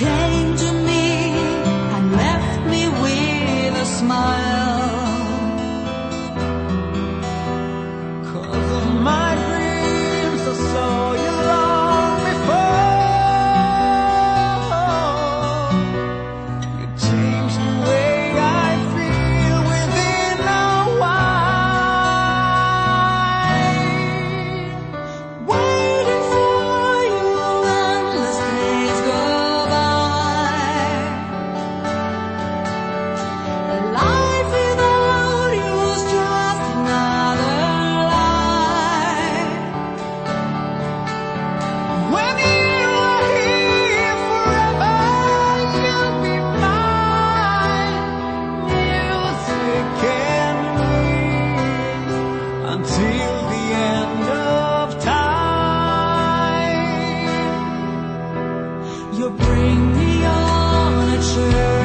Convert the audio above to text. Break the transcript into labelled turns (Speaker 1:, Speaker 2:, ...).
Speaker 1: treasure. You bring me on a journey.